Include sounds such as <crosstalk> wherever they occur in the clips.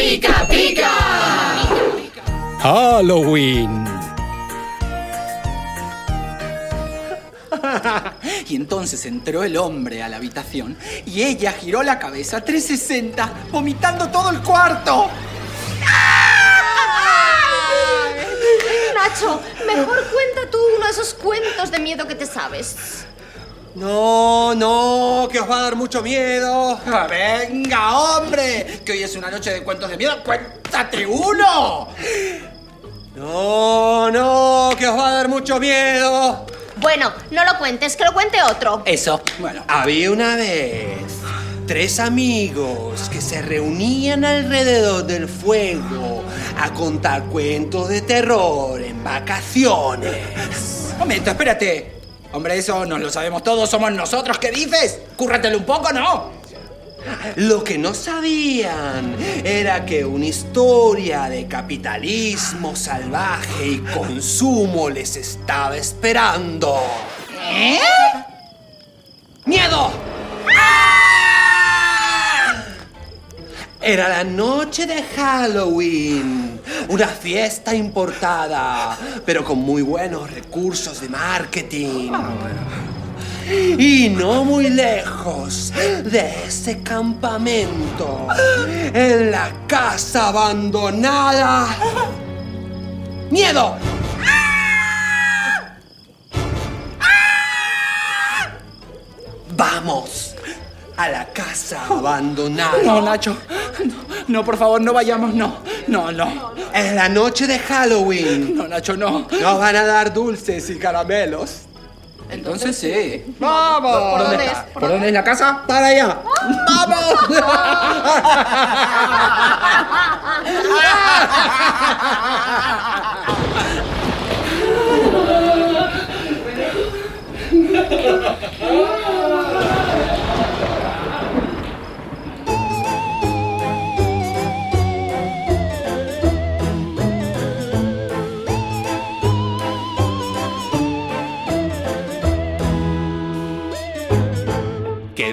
pica, pica. Halloween. Y entonces entró el hombre a la habitación y ella giró la cabeza 360, vomitando todo el cuarto. Nacho, mejor cuenta tú uno de esos cuentos de miedo que te sabes. No, no, que os va a dar mucho miedo. Ah, Venga, hombre, que hoy es una noche de cuentos de miedo. ¡Cuéntate uno! No, no, que os va a dar mucho miedo. Bueno, no lo cuentes, que lo cuente otro. Eso, bueno. Había una vez tres amigos que se reunían alrededor del fuego a contar cuentos de terror en vacaciones. Momento, espérate. Hombre, eso nos lo sabemos todos, somos nosotros. ¿Qué dices? Cúrratelo un poco, ¿no? Lo que no sabían era que una historia de capitalismo salvaje y consumo les estaba esperando. ¿Eh? ¡Miedo! Era la noche de Halloween, una fiesta importada, pero con muy buenos recursos de marketing. Y no muy lejos de ese campamento, en la casa abandonada. ¡Miedo! Vamos a la casa abandonada. No, Nacho. No, no, por favor, no vayamos, no. No, no. Es la noche de Halloween. No, Nacho, no. Nos van a dar dulces y caramelos. Entonces sí. ¡Vamos! ¿Por dónde es? ¿Por dónde es la casa? ¡Para allá! ¡Vamos! <laughs>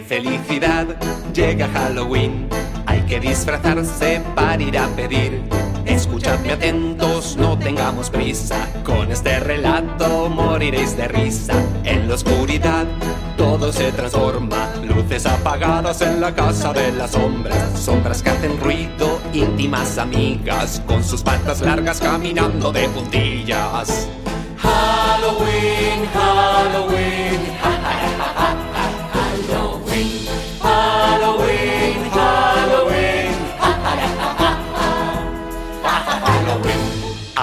felicidad! Llega Halloween. Hay que disfrazarse para ir a pedir. Escuchadme atentos, no tengamos prisa. Con este relato moriréis de risa. En la oscuridad todo se transforma. Luces apagadas en la casa de las sombras. Sombras que hacen ruido, íntimas amigas. Con sus patas largas caminando de puntillas.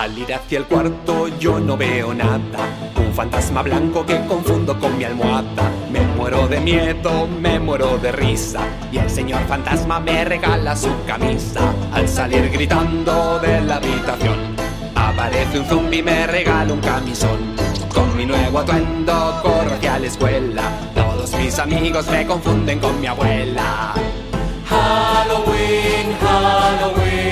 Al ir hacia el cuarto yo no veo nada. Un fantasma blanco que confundo con mi almohada. Me muero de miedo, me muero de risa. Y el señor fantasma me regala su camisa. Al salir gritando de la habitación, aparece un zumbi y me regala un camisón. Con mi nuevo atuendo corro hacia la escuela. Todos mis amigos me confunden con mi abuela. Halloween, Halloween,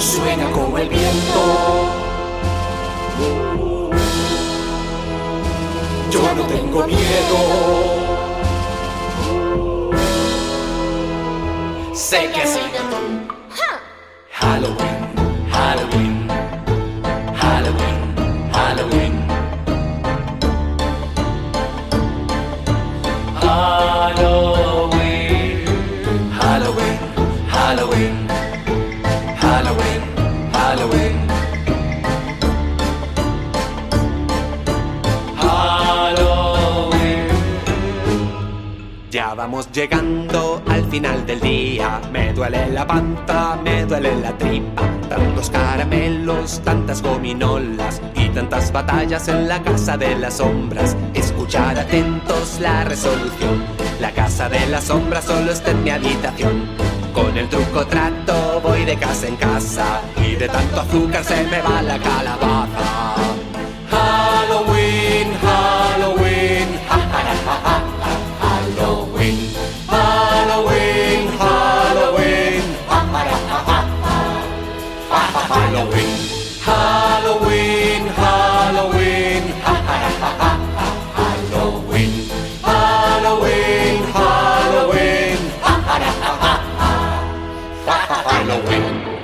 Suena como el viento. Yo no tengo miedo. Sé que sí. Halloween, Halloween, Halloween, Halloween. Halloween, Halloween, Halloween. Halloween. Ya vamos llegando al final del día. Me duele la panza, me duele la tripa. Tantos caramelos, tantas gominolas y tantas batallas en la casa de las sombras. Escuchar atentos la resolución. La casa de las sombras solo está en mi habitación. Con el truco trato, de casa en casa. Y de tanto azúcar se me va la calabaza. Halloween, Halloween, Halloween, Halloween, Halloween, Halloween. gonna win.